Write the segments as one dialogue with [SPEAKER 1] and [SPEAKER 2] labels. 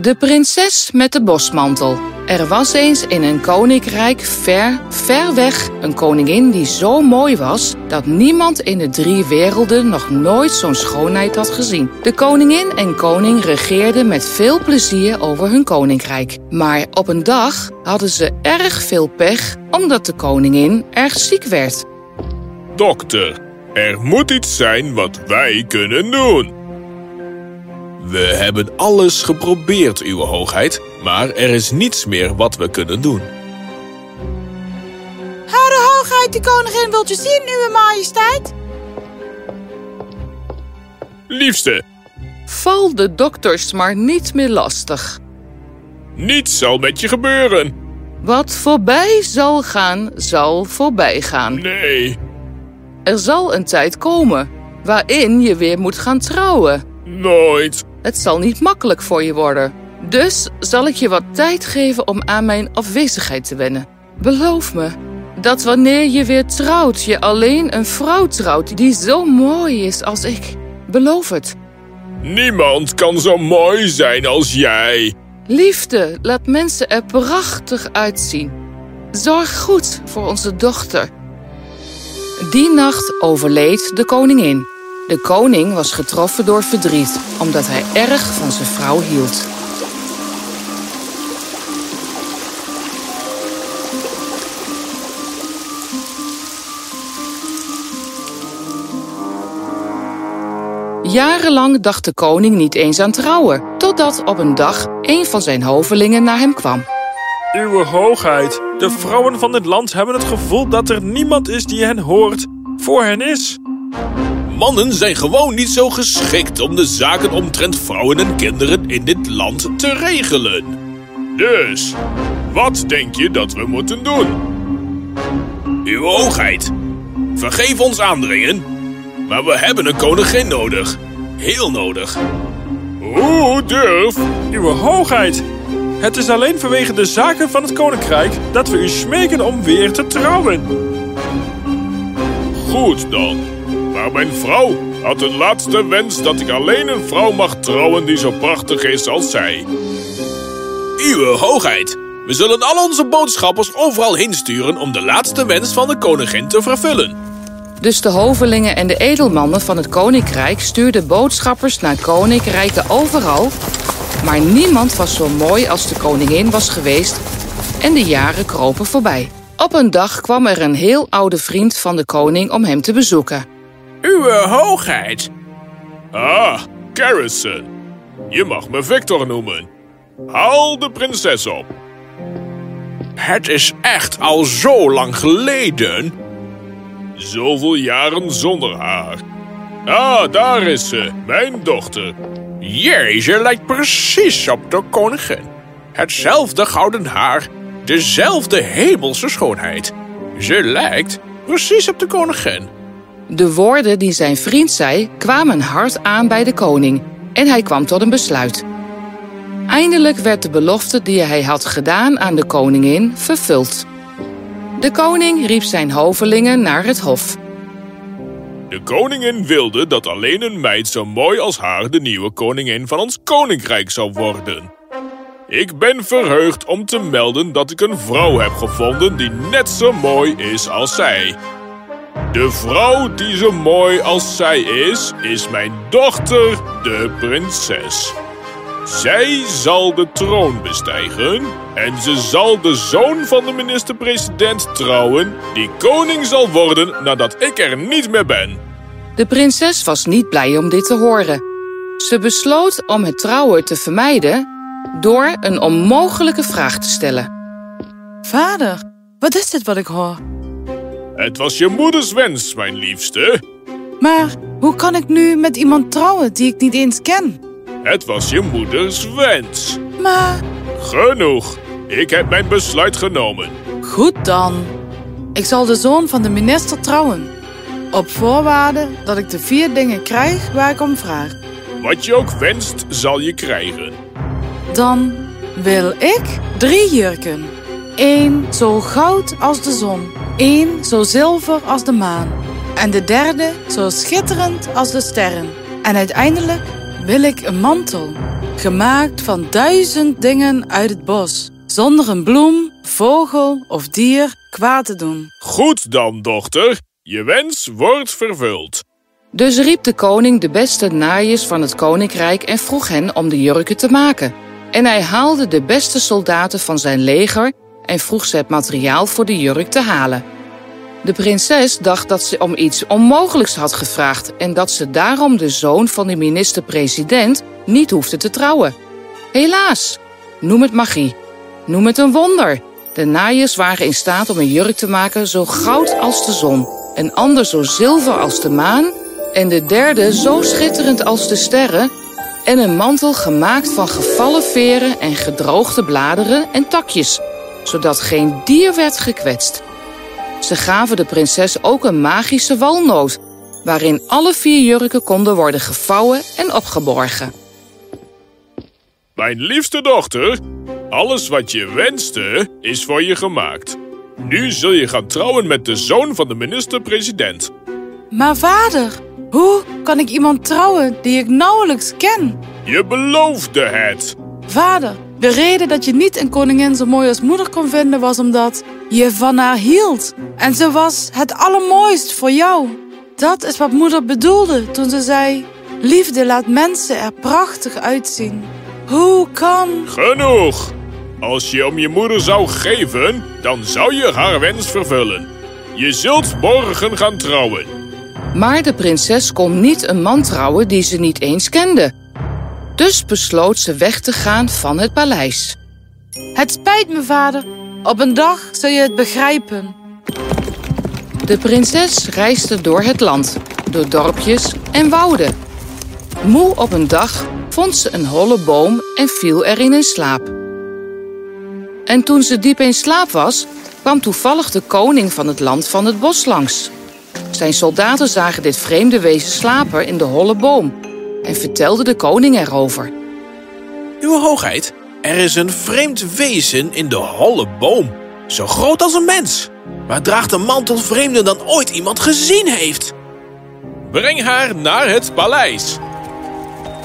[SPEAKER 1] De prinses met de bosmantel. Er was eens in een koninkrijk ver, ver weg een koningin die zo mooi was dat niemand in de drie werelden nog nooit zo'n schoonheid had gezien. De koningin en koning regeerden met veel plezier over hun koninkrijk. Maar op een dag hadden ze erg veel pech omdat de koningin erg ziek werd.
[SPEAKER 2] Dokter, er moet iets zijn wat wij kunnen doen. We hebben alles geprobeerd, uw hoogheid, maar er is niets meer wat we kunnen doen.
[SPEAKER 3] Hare hoogheid, de koningin wilt u zien, uw majesteit.
[SPEAKER 2] Liefste,
[SPEAKER 1] Val de dokters maar niet meer lastig.
[SPEAKER 2] niets zal met je gebeuren.
[SPEAKER 1] Wat voorbij zal gaan, zal voorbij gaan.
[SPEAKER 2] Nee,
[SPEAKER 1] Er zal een tijd komen waarin je weer moet gaan trouwen.
[SPEAKER 2] nooit.
[SPEAKER 1] Het zal niet makkelijk voor je worden. Dus zal ik je wat tijd geven om aan mijn afwezigheid te wennen. Beloof me dat wanneer je weer trouwt, je alleen een vrouw trouwt die zo mooi is als ik. Beloof het.
[SPEAKER 2] Niemand kan zo mooi zijn als jij.
[SPEAKER 1] Liefde laat mensen er prachtig uitzien. Zorg goed voor onze dochter. Die nacht overleed de koningin. De koning was getroffen door verdriet, omdat hij erg van zijn vrouw hield. Jarenlang dacht de koning niet eens aan trouwen, totdat op een dag een van zijn hovelingen naar hem kwam.
[SPEAKER 4] Uwe hoogheid, de vrouwen van dit land hebben het gevoel dat er niemand is die hen hoort, voor hen is.
[SPEAKER 2] Mannen zijn gewoon niet zo geschikt om de zaken omtrent vrouwen en kinderen in dit land te regelen. Dus, wat denk je dat we moeten doen? Uw hoogheid, vergeef ons aandringen, maar we hebben een koningin nodig. Heel nodig. Hoe durf?
[SPEAKER 4] Uwe hoogheid, het is alleen vanwege de zaken van het koninkrijk dat we u smeken om weer te trouwen.
[SPEAKER 2] Goed dan. Maar mijn vrouw had een laatste wens dat ik alleen een vrouw mag trouwen die zo prachtig is als zij. Uwe hoogheid, we zullen al onze boodschappers overal heen sturen om de laatste wens van de koningin te vervullen.
[SPEAKER 1] Dus de hovelingen en de edelmannen van het koninkrijk stuurden boodschappers naar koninkrijken overal. Maar niemand was zo mooi als de koningin was geweest en de jaren kropen voorbij. Op een dag kwam er een heel oude vriend van de koning om hem te bezoeken.
[SPEAKER 2] Uwe hoogheid. Ah, Garrison. Je mag me Victor noemen. Haal de prinses op. Het is echt al zo lang geleden. Zoveel jaren zonder haar. Ah, daar is ze, mijn dochter. Jee, ze lijkt precies op de koningin. Hetzelfde gouden haar, dezelfde hemelse schoonheid. Ze lijkt precies op de koningin.
[SPEAKER 1] De woorden die zijn vriend zei kwamen hard aan bij de koning en hij kwam tot een besluit. Eindelijk werd de belofte die hij had gedaan aan de koningin vervuld. De koning riep zijn hovelingen naar het hof.
[SPEAKER 2] De koningin wilde dat alleen een meid zo mooi als haar de nieuwe koningin van ons koninkrijk zou worden. Ik ben verheugd om te melden dat ik een vrouw heb gevonden die net zo mooi is als zij. De vrouw die zo mooi als zij is, is mijn dochter, de prinses. Zij zal de troon bestijgen en ze zal de zoon van de minister-president trouwen, die koning zal worden nadat ik er niet meer ben.
[SPEAKER 1] De prinses was niet blij om dit te horen. Ze besloot om het trouwen te vermijden door een onmogelijke vraag te stellen.
[SPEAKER 3] Vader, wat is dit wat ik hoor?
[SPEAKER 2] Het was je moeders wens, mijn liefste.
[SPEAKER 3] Maar hoe kan ik nu met iemand trouwen die ik niet eens ken?
[SPEAKER 2] Het was je moeders wens.
[SPEAKER 3] Maar
[SPEAKER 2] Genoeg. Ik heb mijn besluit genomen.
[SPEAKER 3] goed dan. Ik zal de zoon van de minister trouwen. Op voorwaarde dat ik de vier dingen krijg waar ik om vraag.
[SPEAKER 2] Wat je ook wenst, zal je krijgen.
[SPEAKER 3] Dan wil ik drie jurken. Eén zo goud als de zon. Eén zo zilver als de maan. En de derde zo schitterend als de sterren. En uiteindelijk wil ik een mantel. gemaakt van duizend dingen uit het bos, zonder een bloem, vogel of dier kwaad te doen.
[SPEAKER 2] Goed dan, dochter. Je wens wordt vervuld.
[SPEAKER 1] Dus riep de koning de beste naaiers van het koninkrijk en vroeg hen om de jurken te maken. En hij haalde de beste soldaten van zijn leger en vroeg ze het materiaal voor de jurk te halen. De prinses dacht dat ze om iets onmogelijks had gevraagd en dat ze daarom de zoon van de minister-president niet hoefde te trouwen. Helaas, noem het magie, noem het een wonder. De naaiers waren in staat om een jurk te maken zo goud als de zon, een ander zo zilver als de maan en de derde zo schitterend als de sterren en een mantel gemaakt van gevallen veren en gedroogde bladeren en takjes, zodat geen dier werd gekwetst. Ze gaven de prinses ook een magische walnoot, waarin alle vier jurken konden worden gevouwen en opgeborgen.
[SPEAKER 2] Mijn liefste dochter, alles wat je wenste is voor je gemaakt. Nu zul je gaan trouwen met de zoon van de minister-president.
[SPEAKER 3] Maar vader, hoe kan ik iemand trouwen die ik nauwelijks ken?
[SPEAKER 2] Je beloofde het.
[SPEAKER 3] Vader, de reden dat je niet een koningin zo mooi als moeder kon vinden was omdat je van haar hield. En ze was het allermooist voor jou. Dat is wat moeder bedoelde toen ze zei: Liefde laat mensen er prachtig uitzien. Hoe kan.
[SPEAKER 2] Genoeg. Als je om je moeder zou geven, dan zou je haar wens vervullen. Je zult morgen gaan trouwen.
[SPEAKER 1] Maar de prinses kon niet een man trouwen die ze niet eens kende. Dus besloot ze weg te gaan van het paleis.
[SPEAKER 3] Het spijt me, vader. Op een dag zul je het begrijpen.
[SPEAKER 1] De prinses reisde door het land, door dorpjes en wouden. Moe op een dag vond ze een holle boom en viel erin in slaap. En toen ze diep in slaap was, kwam toevallig de koning van het land van het bos langs. Zijn soldaten zagen dit vreemde wezen slapen in de holle boom en vertelden de koning erover.
[SPEAKER 5] Uw hoogheid, er is een vreemd wezen in de holle boom. Zo groot als een mens. Maar draagt een mantel vreemder dan ooit iemand gezien heeft.
[SPEAKER 2] Breng haar naar het paleis.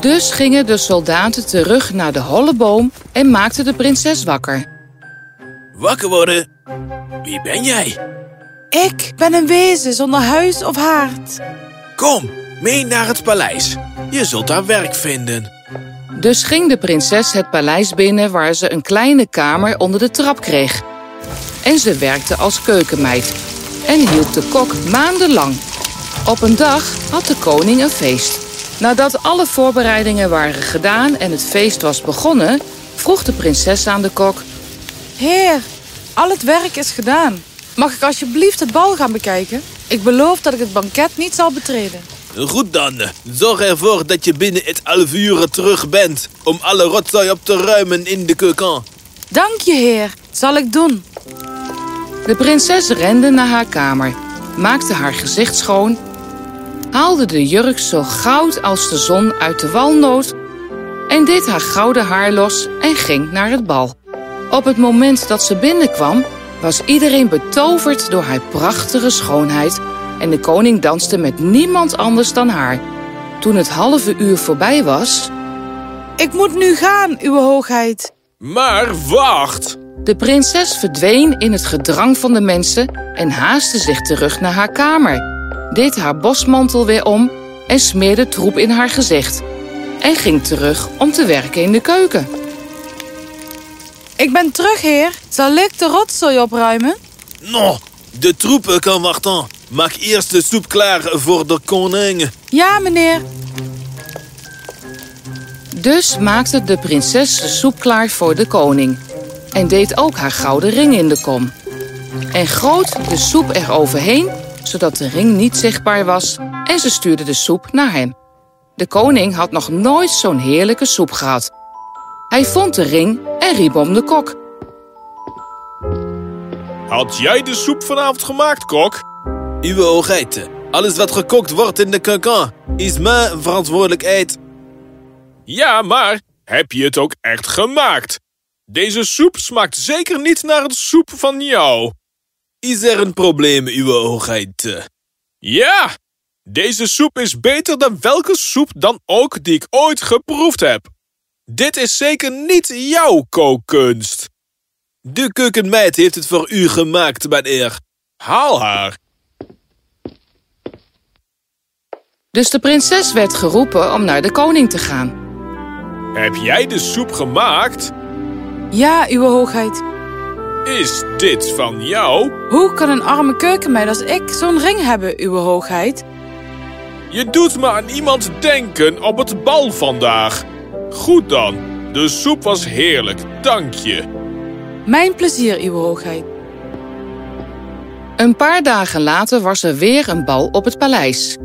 [SPEAKER 1] Dus gingen de soldaten terug naar de holle boom en maakten de prinses wakker.
[SPEAKER 5] Wakker worden. Wie ben jij?
[SPEAKER 3] Ik ben een wezen zonder huis of haard.
[SPEAKER 5] Kom, mee naar het paleis. Je zult daar werk vinden.
[SPEAKER 1] Dus ging de prinses het paleis binnen waar ze een kleine kamer onder de trap kreeg. En ze werkte als keukenmeid en hielp de kok maandenlang. Op een dag had de koning een feest. Nadat alle voorbereidingen waren gedaan en het feest was begonnen, vroeg de prinses aan de kok:
[SPEAKER 3] Heer, al het werk is gedaan. Mag ik alsjeblieft het bal gaan bekijken? Ik beloof dat ik het banket niet zal betreden.
[SPEAKER 5] Goed dan. Zorg ervoor dat je binnen het half uur terug bent om alle rotzooi op te ruimen in de keuken.
[SPEAKER 3] Dank je, heer. Zal ik doen.
[SPEAKER 1] De prinses rende naar haar kamer, maakte haar gezicht schoon, haalde de jurk zo goud als de zon uit de walnoot en deed haar gouden haar los en ging naar het bal. Op het moment dat ze binnenkwam, was iedereen betoverd door haar prachtige schoonheid en de koning danste met niemand anders dan haar. Toen het halve uur voorbij was...
[SPEAKER 3] Ik moet nu gaan, uw hoogheid.
[SPEAKER 2] Maar wacht!
[SPEAKER 1] De prinses verdween in het gedrang van de mensen en haastte zich terug naar haar kamer, deed haar bosmantel weer om en smeerde troep in haar gezicht en ging terug om te werken in de keuken.
[SPEAKER 3] Ik ben terug, heer. Zal ik de rotzooi opruimen?
[SPEAKER 5] No, de troepen kan wachten. Maak eerst de soep klaar voor de koning.
[SPEAKER 3] Ja, meneer.
[SPEAKER 1] Dus maakte de prinses de soep klaar voor de koning en deed ook haar gouden ring in de kom. En goot de soep er overheen, zodat de ring niet zichtbaar was en ze stuurde de soep naar hem. De koning had nog nooit zo'n heerlijke soep gehad. Hij vond de ring en riep om de kok.
[SPEAKER 2] Had jij de soep vanavond gemaakt, kok?
[SPEAKER 5] Uw hoogheid, alles wat gekookt wordt in de keuken is mijn verantwoordelijkheid.
[SPEAKER 2] Ja, maar heb je het ook echt gemaakt? Deze soep smaakt zeker niet naar de soep van jou.
[SPEAKER 5] Is er een probleem, uw hoogheid?
[SPEAKER 2] Ja, deze soep is beter dan welke soep dan ook die ik ooit geproefd heb.
[SPEAKER 5] Dit is zeker niet jouw kookkunst. De keukenmeid heeft het voor u gemaakt, meneer. Haal haar.
[SPEAKER 1] Dus de prinses werd geroepen om naar de koning te gaan.
[SPEAKER 2] Heb jij de soep gemaakt?
[SPEAKER 3] Ja, uw hoogheid.
[SPEAKER 2] Is dit van jou?
[SPEAKER 3] Hoe kan een arme keukenmeid als ik zo'n ring hebben, uw hoogheid?
[SPEAKER 2] Je doet me aan iemand denken op het bal vandaag. Goed dan, de soep was heerlijk, dank je.
[SPEAKER 3] Mijn plezier, uw hoogheid.
[SPEAKER 1] Een paar dagen later was er weer een bal op het paleis.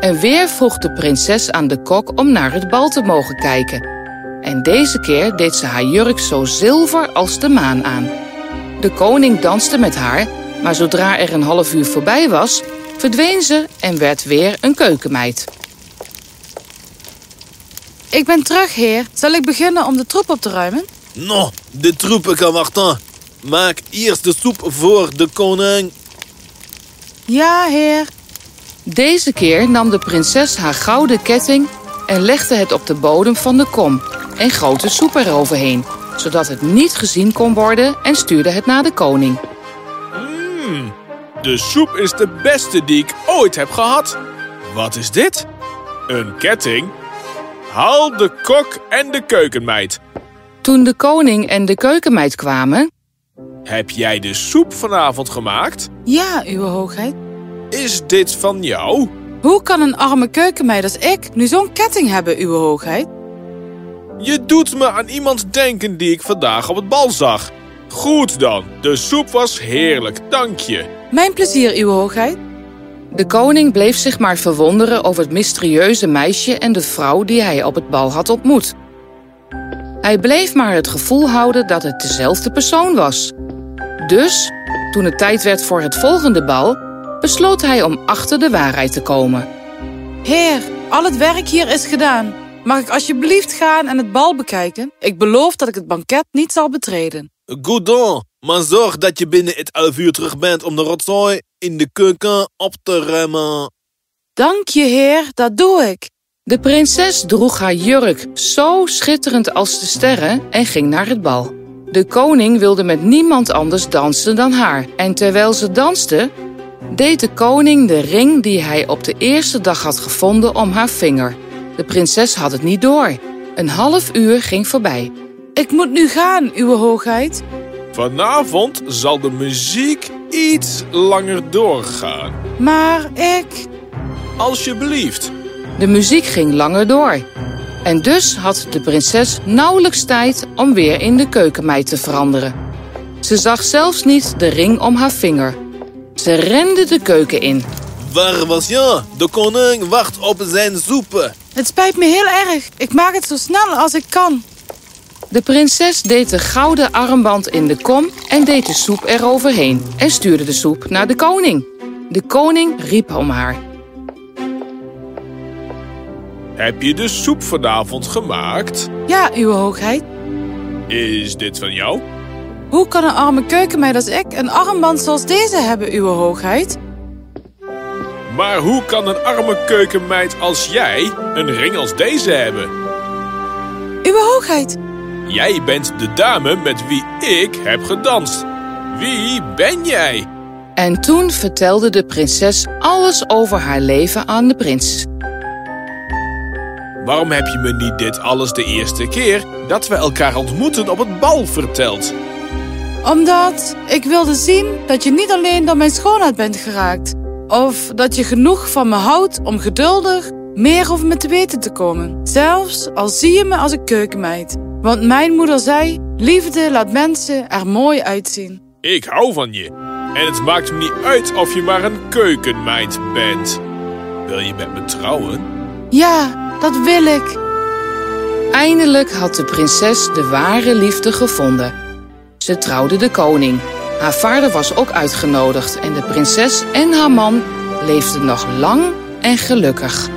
[SPEAKER 1] En weer vroeg de prinses aan de kok om naar het bal te mogen kijken. En deze keer deed ze haar jurk zo zilver als de maan aan. De koning danste met haar, maar zodra er een half uur voorbij was, verdween ze en werd weer een keukenmeid.
[SPEAKER 3] Ik ben terug, heer. Zal ik beginnen om de troep op te ruimen?
[SPEAKER 5] No, de troepen kan wachten. Maak eerst de soep voor de koning.
[SPEAKER 3] Ja, heer.
[SPEAKER 1] Deze keer nam de prinses haar gouden ketting en legde het op de bodem van de kom en goot de soep eroverheen, zodat het niet gezien kon worden en stuurde het naar de koning.
[SPEAKER 2] Mmm, de soep is de beste die ik ooit heb gehad. Wat is dit? Een ketting? Haal de kok en de keukenmeid.
[SPEAKER 1] Toen de koning en de keukenmeid kwamen,
[SPEAKER 2] Heb jij de soep vanavond gemaakt?
[SPEAKER 3] Ja, uw hoogheid.
[SPEAKER 2] Is dit van jou?
[SPEAKER 3] Hoe kan een arme keukenmeid als ik nu zo'n ketting hebben, uw hoogheid?
[SPEAKER 2] Je doet me aan iemand denken die ik vandaag op het bal zag. Goed dan, de soep was heerlijk, dank je.
[SPEAKER 3] Mijn plezier, uw hoogheid.
[SPEAKER 1] de koning bleef zich maar verwonderen over het mysterieuze meisje en de vrouw die hij op het bal had ontmoet. Hij bleef maar het gevoel houden dat het dezelfde persoon was. Dus, toen het tijd werd voor het volgende bal, besloot hij om achter de waarheid te komen.
[SPEAKER 3] Heer, al het werk hier is gedaan. Mag ik alsjeblieft gaan en het bal bekijken? Ik beloof dat ik het banket niet zal betreden.
[SPEAKER 5] Goed dan, maar zorg dat je binnen het half uur terug bent om de rotzooi in de keuken op te ruimen.
[SPEAKER 3] Dank je, heer, dat doe ik.
[SPEAKER 1] De prinses droeg haar jurk zo schitterend als de sterren en ging naar het bal. De koning wilde met niemand anders dansen dan haar. En terwijl ze danste, deed de koning de ring die hij op de eerste dag had gevonden om haar vinger. De prinses had het niet door. Een half uur ging voorbij.
[SPEAKER 3] Ik moet nu gaan, uw hoogheid.
[SPEAKER 2] Vanavond zal de muziek iets langer doorgaan.
[SPEAKER 3] Maar ik...
[SPEAKER 2] Alsjeblieft.
[SPEAKER 1] De muziek ging langer door. En dus had de prinses nauwelijks tijd om weer in de keukenmeid te veranderen. Ze zag zelfs niet de ring om haar vinger. Ze rende de keuken in.
[SPEAKER 5] Waar was je? De koning wacht op zijn soep.
[SPEAKER 3] Het spijt me heel erg. Ik maak het zo snel als ik kan.
[SPEAKER 1] De prinses deed de gouden armband in de kom en deed de soep eroverheen en stuurde de soep naar de koning. De koning riep om haar.
[SPEAKER 2] Heb je de soep vanavond gemaakt?
[SPEAKER 3] Ja, uw hoogheid.
[SPEAKER 2] Is dit van jou?
[SPEAKER 3] Hoe kan een arme keukenmeid als ik een armband zoals deze hebben, uw hoogheid?
[SPEAKER 2] Maar hoe kan een arme keukenmeid als jij een ring als deze hebben?
[SPEAKER 3] Uw hoogheid.
[SPEAKER 2] Jij bent de dame met wie ik heb gedanst. Wie ben jij?
[SPEAKER 1] En toen vertelde de prinses alles over haar leven aan de prins.
[SPEAKER 2] Waarom heb je me niet dit alles de eerste keer dat we elkaar ontmoeten op het bal verteld?
[SPEAKER 3] Omdat ik wilde zien dat je niet alleen door mijn schoonheid bent geraakt. Of dat je genoeg van me houdt om geduldig meer over me te weten te komen. Zelfs al zie je me als een keukenmeid. Want mijn moeder zei, liefde laat mensen er mooi uitzien.
[SPEAKER 2] Ik hou van je. En het maakt me niet uit of je maar een keukenmeid bent. Wil je met me trouwen?
[SPEAKER 3] Ja, dat wil ik.
[SPEAKER 1] Eindelijk had de prinses de ware liefde gevonden. Ze trouwde de koning. Haar vader was ook uitgenodigd en de prinses en haar man leefden nog lang en gelukkig.